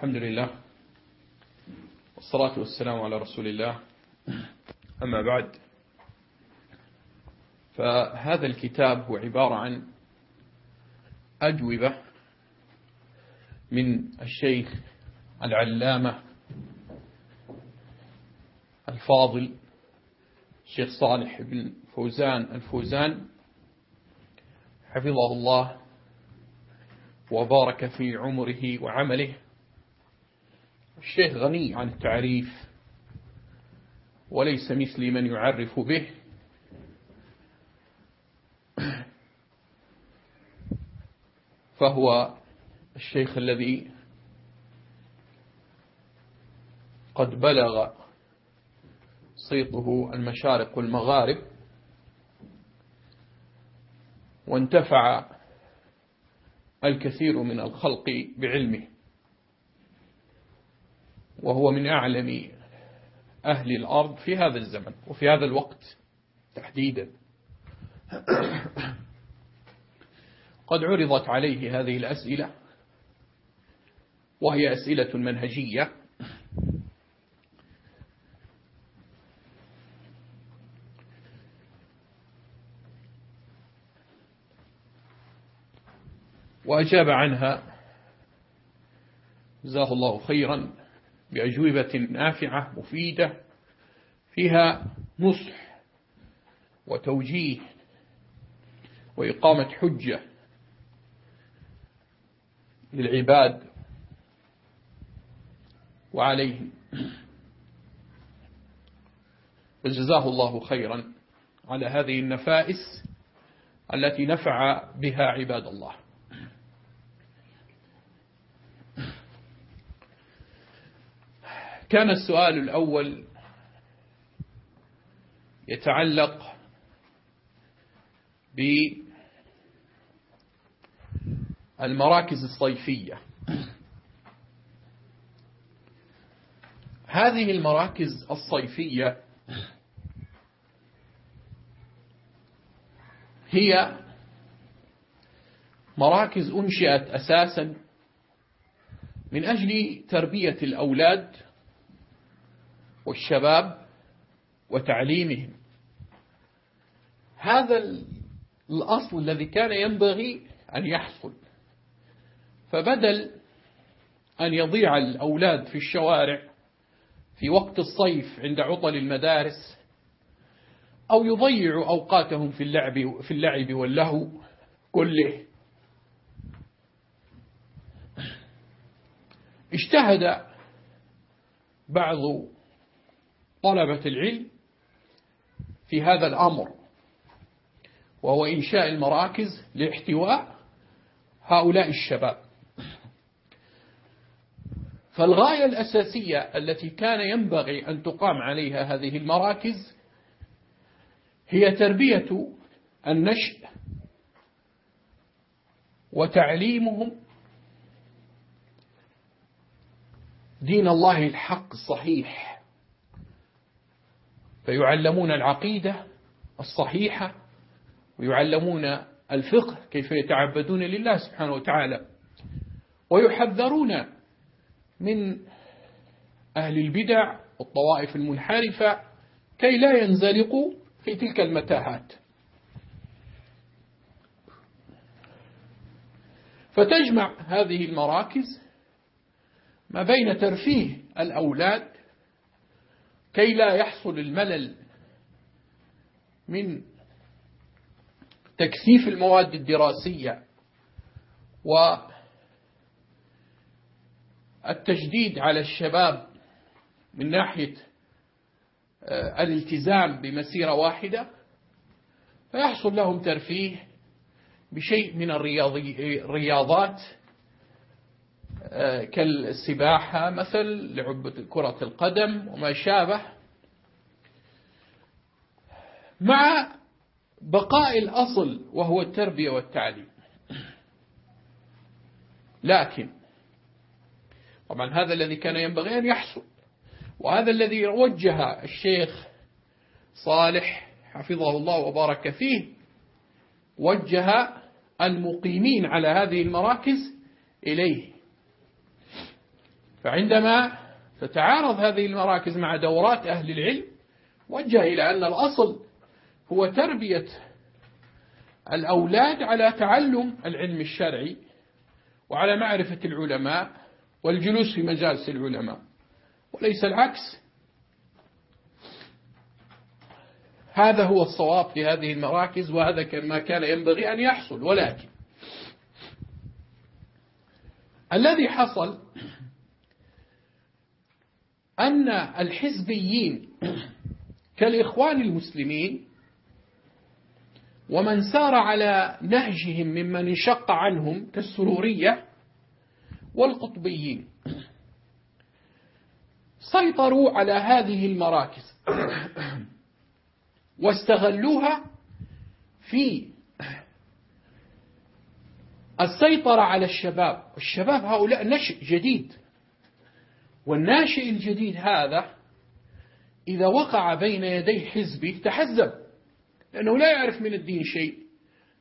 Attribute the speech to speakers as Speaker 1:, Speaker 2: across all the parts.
Speaker 1: الحمد لله والصلاة والسلام على رسول الله. أما بعد فهذا الكتاب هو عبارة عن أجوبة من الشيخ العلامة الفاضل الشيخ صالح بن فوزان الفوزان حفظه الله وبارك في عمره وعمله. الشيخ غني عن التعريف وليس مثلي من يعرف به. فهو الشيخ الذي قد بلغ صيته المشارق والمغارب وانتفع الكثير من الخلق بعلمه. وهو من أعلم أهل الأرض في هذا الزمن وفي هذا الوقت تحديدا. قد عرضت عليه هذه الأسئلة وهي أسئلة منهجية. وأجاب عنها جزاه الله خيرا. بأجوبة نافعة مفيدة فيها نصح وتوجيه وإقامة حجة للعباد وعليهم. فجزاه الله خيرا على هذه النفائس التي نفع بها عباد الله. كان السؤال الأول يتعلق بالمراكز الصيفية. هذه المراكز الصيفية هي مراكز أنشئت أساسا من أجل تربية الأولاد والشباب وتعليمهم. هذا الأصل الذي كان ينبغي أن يحصل. فبدل أن يضيع الأولاد في الشوارع في وقت الصيف عند عطل المدارس أو يضيعوا أوقاتهم في اللعب, في اللعب واللهو كله. اجتهد بعض طلبة العلم في هذا الأمر وهو إنشاء المراكز لاحتواء هؤلاء الشباب. فالغاية الأساسية التي كان ينبغي أن تقام عليها هذه المراكز هي تربية النشء وتعليمهم دين الله الحق الصحيح فيعلمون العقيدة الصحيحة ويعلمون الفقه كيف يتعبدون لله سبحانه وتعالى. ويحذرون من أهل البدع والطوائف المنحرفة كي لا ينزلقوا في تلك المتاهات. فتجمع هذه المراكز ما بين ترفيه الأولاد كي لا يحصل الملل من تكثيف المواد الدراسية والتجديد على الشباب من ناحية آه، الالتزام بمسيرة واحدة فيحصل لهم ترفيه بشيء من الرياضات كالسباحة مثل لعبة كرة القدم وما شابه. مع بقاء الأصل وهو التربية والتعليم. لكن طبعا هذا الذي كان ينبغي أن يحصل وهذا الذي وجه الشيخ صالح حفظه الله وبارك فيه وجه المقيمين على هذه المراكز إليه. فعندما تتعارض هذه المراكز مع دورات أهل العلم وجه إلى أن الأصل هو تربية الأولاد على تعلم العلم الشرعي وعلى معرفة العلماء والجلوس في مجالس العلماء. وليس العكس. هذا هو الصواب في هذه المراكز وهذا ما كان ينبغي أن يحصل. ولكن الذي حصل أن الحزبيين كالإخوان المسلمين ومن سار على نهجهم ممن انشق عنهم كالسرورية والقطبيين سيطروا على هذه المراكز واستغلوها في السيطرة على الشباب. الشباب هؤلاء نشئ جديد. والناشئ الجديد هذا إذا وقع بين يدي حزبه تحزب لأنه لا يعرف من الدين شيء.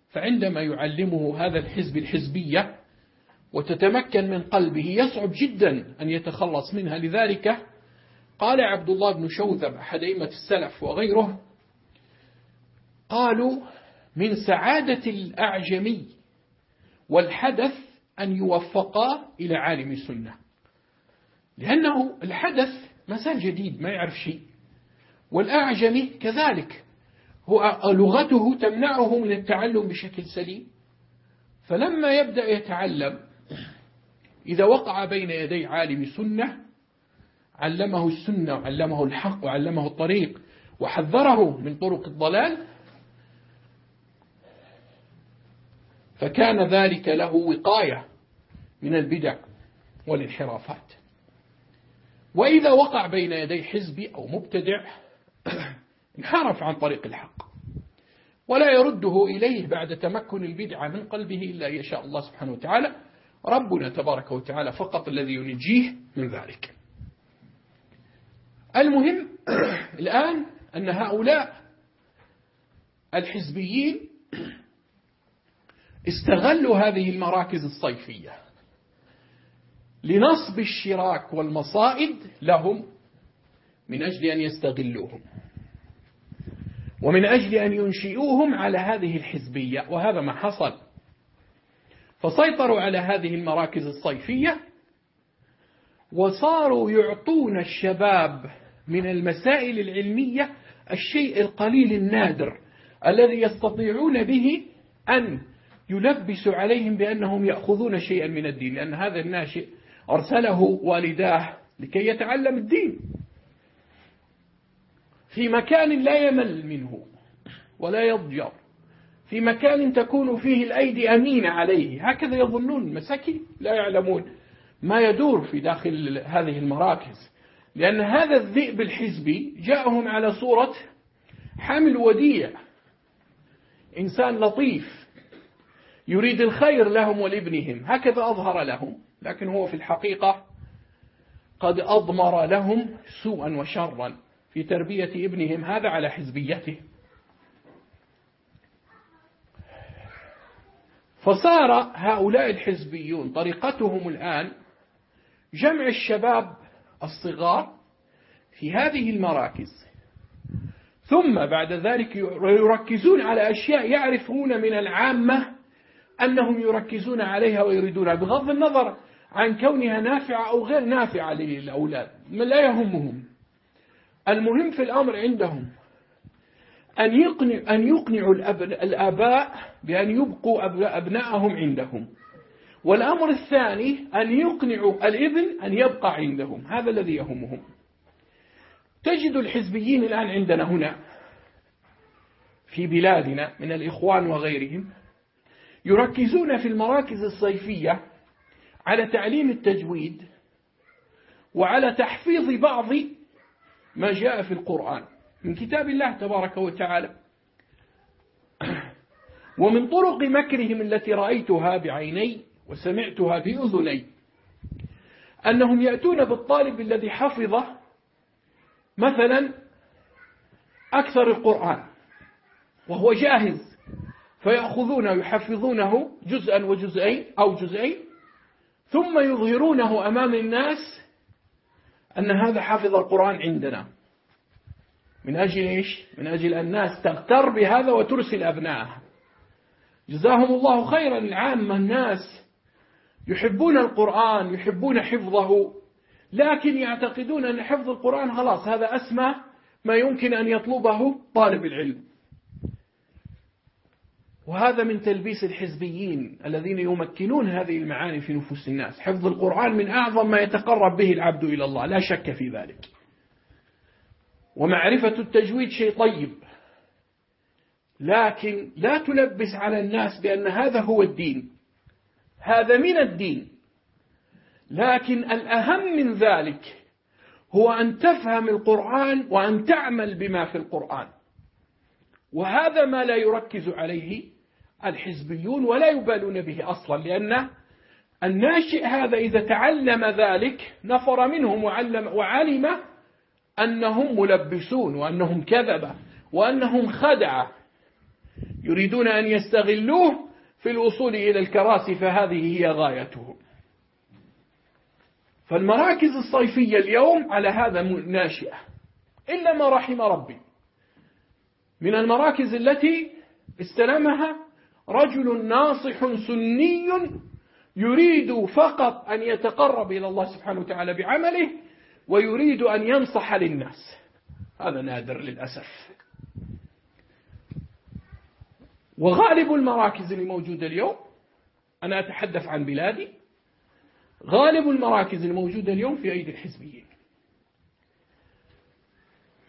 Speaker 1: فعندما يعلمه هذا الحزب الحزبية وتتمكن من قلبه يصعب جدا أن يتخلص منها. لذلك قال عبد الله بن شوذب أحد أئمة السلف وغيره قالوا من سعادة الأعجمي والحدث أن يوفقا إلى عالم السنة. لأنه الحدث مسال جديد ما يعرف شيء. والأعجمي كذلك. هو لغته تمنعه من التعلم بشكل سليم. فلما يبدأ يتعلم إذا وقع بين يدي عالم سنة علمه السنة وعلمه الحق وعلمه الطريق وحذره من طرق الضلال فكان ذلك له وقاية من البدع والانحرافات. وإذا وقع بين يدي حزب أو مبتدع انحرف عن طريق الحق ولا يرده إليه بعد تمكن البدعة من قلبه إلا يشاء الله سبحانه وتعالى. ربنا تبارك وتعالى فقط الذي ينجيه من ذلك. المهم الآن أن هؤلاء الحزبيين استغلوا هذه المراكز الصيفية. لنصب الشراك والمصائد لهم من أجل أن يستغلوهم. ومن أجل أن ينشئوهم على هذه الحزبية. وهذا ما حصل. فسيطروا على هذه المراكز الصيفية وصاروا يعطون الشباب من المسائل العلمية الشيء القليل النادر الذي يستطيعون به أن يلبسوا عليهم بأنهم يأخذون شيئا من الدين. لأن هذا الناشئ أرسله والداه لكي يتعلم الدين في مكان لا يمل منه ولا يضجر في مكان تكون فيه الأيدي أمينة عليه هكذا يظنون المساكين لا يعلمون ما يدور في داخل هذه المراكز لأن هذا الذئب الحزبي جاءهم على صورة حامل وديع إنسان لطيف يريد الخير لهم ولابنهم. هكذا أظهر لهم لكن هو في الحقيقة قد أضمر لهم سوءا وشرا في تربية ابنهم هذا على حزبيته. فصار هؤلاء الحزبيون طريقتهم الآن جمع الشباب الصغار في هذه المراكز. ثم بعد ذلك يركزون على أشياء يعرفون من العامة أنهم يركزون عليها ويريدونها بغض النظر عن كونها نافعة أو غير نافعة للأولاد لا يهمهم. المهم في الأمر عندهم أن يقنع أن يقنعوا الآباء بأن يبقوا أبنائهم عندهم. والأمر الثاني أن يقنعوا الإبن أن يبقى عندهم هذا الذي يهمهم. تجد الحزبيين الآن عندنا هنا في بلادنا من الإخوان وغيرهم يركزون في المراكز الصيفية على تعليم التجويد وعلى تحفيظ بعض ما جاء في القرآن من كتاب الله تبارك وتعالى. ومن طرق مكرهم التي رأيتها بعيني وسمعتها بأذني أنهم يأتون بالطالب الذي حفظ مثلا أكثر القرآن وهو جاهز. فيأخذونه يحفظونه جزءا وجزئين أو جزئين ثم يظهرونه أمام الناس
Speaker 2: أن هذا حافظ القرآن عندنا. من أجل إيش؟ من أجل الناس تغتر بهذا وترسل أبنائها جزاهم الله خيرا العامة الناس يحبون القرآن يحبون حفظه لكن يعتقدون أن حفظ القرآن خلاص هذا أسمى ما يمكن أن يطلبه طالب العلم. وهذا من تلبيس الحزبيين الذين يمكنون هذه المعاني في نفوس الناس. حفظ القرآن من أعظم ما يتقرب به العبد إلى الله لا شك في ذلك. ومعرفة التجويد شيء طيب. لكن لا تلبس على الناس بأن هذا هو الدين. هذا من الدين. لكن الأهم من ذلك هو أن تفهم القرآن وأن تعمل بما في القرآن. وهذا ما لا يركز عليه الحزبيون ولا يبالون به أصلا لأن الناشئ هذا إذا تعلم ذلك نفر منهم وعلم وعلم أنهم ملبسون وأنهم كذبة وأنهم خدعة يريدون أن يستغلوه في الوصول إلى الكراسي فهذه هي غايتهم. فالمراكز الصيفية اليوم على هذا ناشئة. إلا ما رحم ربي. من المراكز التي استلمها رجل ناصح سني يريد فقط أن يتقرب إلى الله سبحانه وتعالى بعمله ويريد أن ينصح للناس. هذا نادر للأسف. وغالب المراكز الموجودة اليوم أنا أتحدث عن بلادي غالب المراكز الموجودة اليوم في أيدي الحزبيين.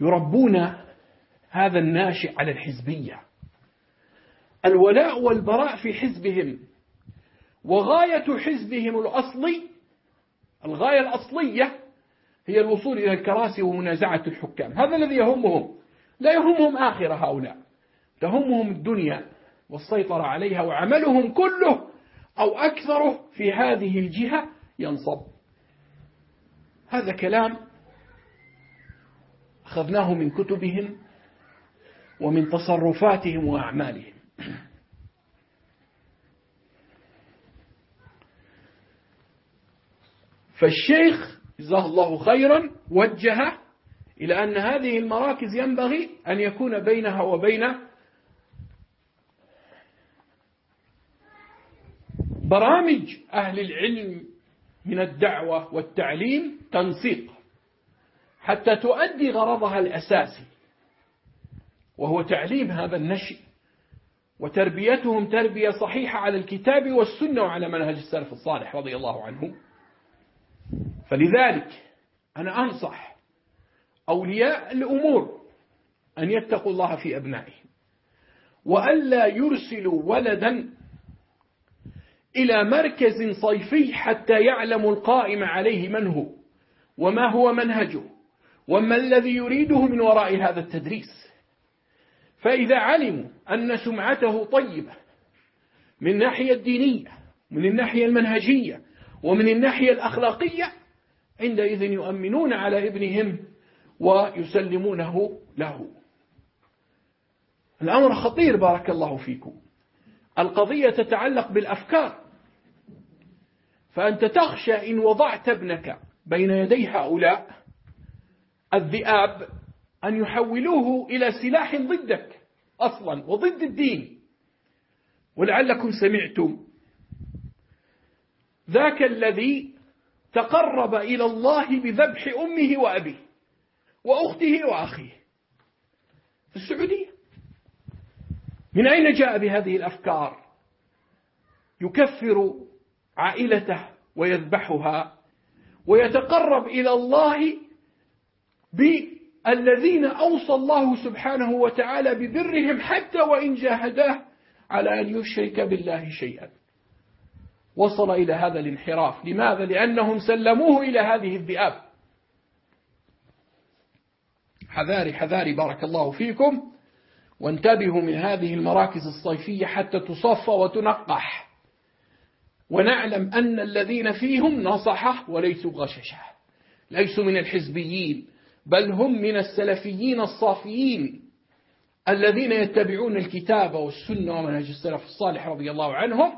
Speaker 2: يربون هذا الناشئ على الحزبية. الولاء والبراء في حزبهم. وغاية حزبهم الأصلي الغاية الأصلية هي الوصول إلى الكراسي ومنازعة الحكام. هذا الذي يهمهم. لا يهمهم آخر هؤلاء. تهمهم الدنيا والسيطرة عليها وعملهم كله أو أكثره في هذه الجهة ينصب. هذا كلام أخذناه من كتبهم ومن تصرفاتهم وأعمالهم. فالشيخ جزاه الله خيرا وجه إلى أن هذه المراكز ينبغي أن يكون بينها وبين برامج أهل العلم من الدعوة والتعليم تنسيق حتى تؤدي غرضها الأساسي وهو تعليم هذا النشء وتربيتهم تربية صحيحة على الكتاب والسنة وعلى منهج السلف الصالح رضي الله عنه. فلذلك أنا أنصح أولياء الأمور أن يتقوا الله في أبنائهم وألا يرسلوا ولدا إلى مركز صيفي حتى يعلموا القائم عليه من هو وما هو منهجه وما الذي يريده من وراء هذا التدريس. فإذا علموا أن سمعته طيبة من الناحية الدينية من الناحية المنهجية ومن الناحية الأخلاقية عندئذ يؤمنون على ابنهم ويسلمونه له. الأمر خطير بارك الله فيكم. القضية تتعلق بالأفكار. فأنت تخشى إن وضعت ابنك بين يدي هؤلاء الذئاب أن يحولوه إلى سلاح ضدك أصلا وضد الدين. ولعلكم سمعتم. ذاك الذي تقرب إلى الله بذبح أمه وأبيه وأخته وأخيه. في السعودية. من أين جاء بهذه الأفكار؟ يكفر عائلته ويذبحها ويتقرب إلى الله بالذين أوصى الله سبحانه وتعالى ببرهم حتى وإن جاهداه على أن يشرك بالله شيئا. وصل إلى هذا الانحراف. لماذا؟ لأنهم سلموه إلى هذه الذئاب. حذاري حذاري بارك الله فيكم. وانتبهوا من هذه المراكز الصيفية حتى تصفى وتنقح. ونعلم أن الذين فيهم نصحة وليسوا غششة. ليسوا من الحزبيين. بل هم من السلفيين الصافيين الذين يتبعون الكتاب والسنة ومنهج السلف الصالح رضي الله عنهم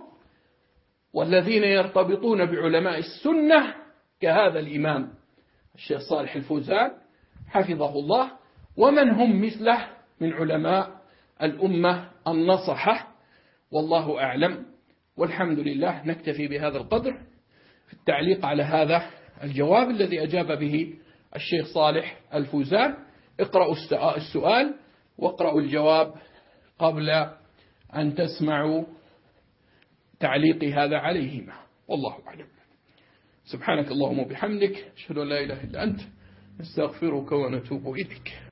Speaker 2: والذين يرتبطون بعلماء السنة كهذا الإمام الشيخ صالح الفوزان حفظه الله ومن هم مثله من علماء الأمة النصحة والله أعلم. والحمد لله نكتفي بهذا القدر في التعليق على هذا الجواب الذي أجاب به الشيخ صالح الفوزان اقرأوا السؤال واقرأوا الجواب قبل أن تسمعوا تعليقي هذا عليهما. والله أعلم. سبحانك اللهم وبحمدك أشهد أن لا إله إلا أنت نستغفرك ونتوب إليك.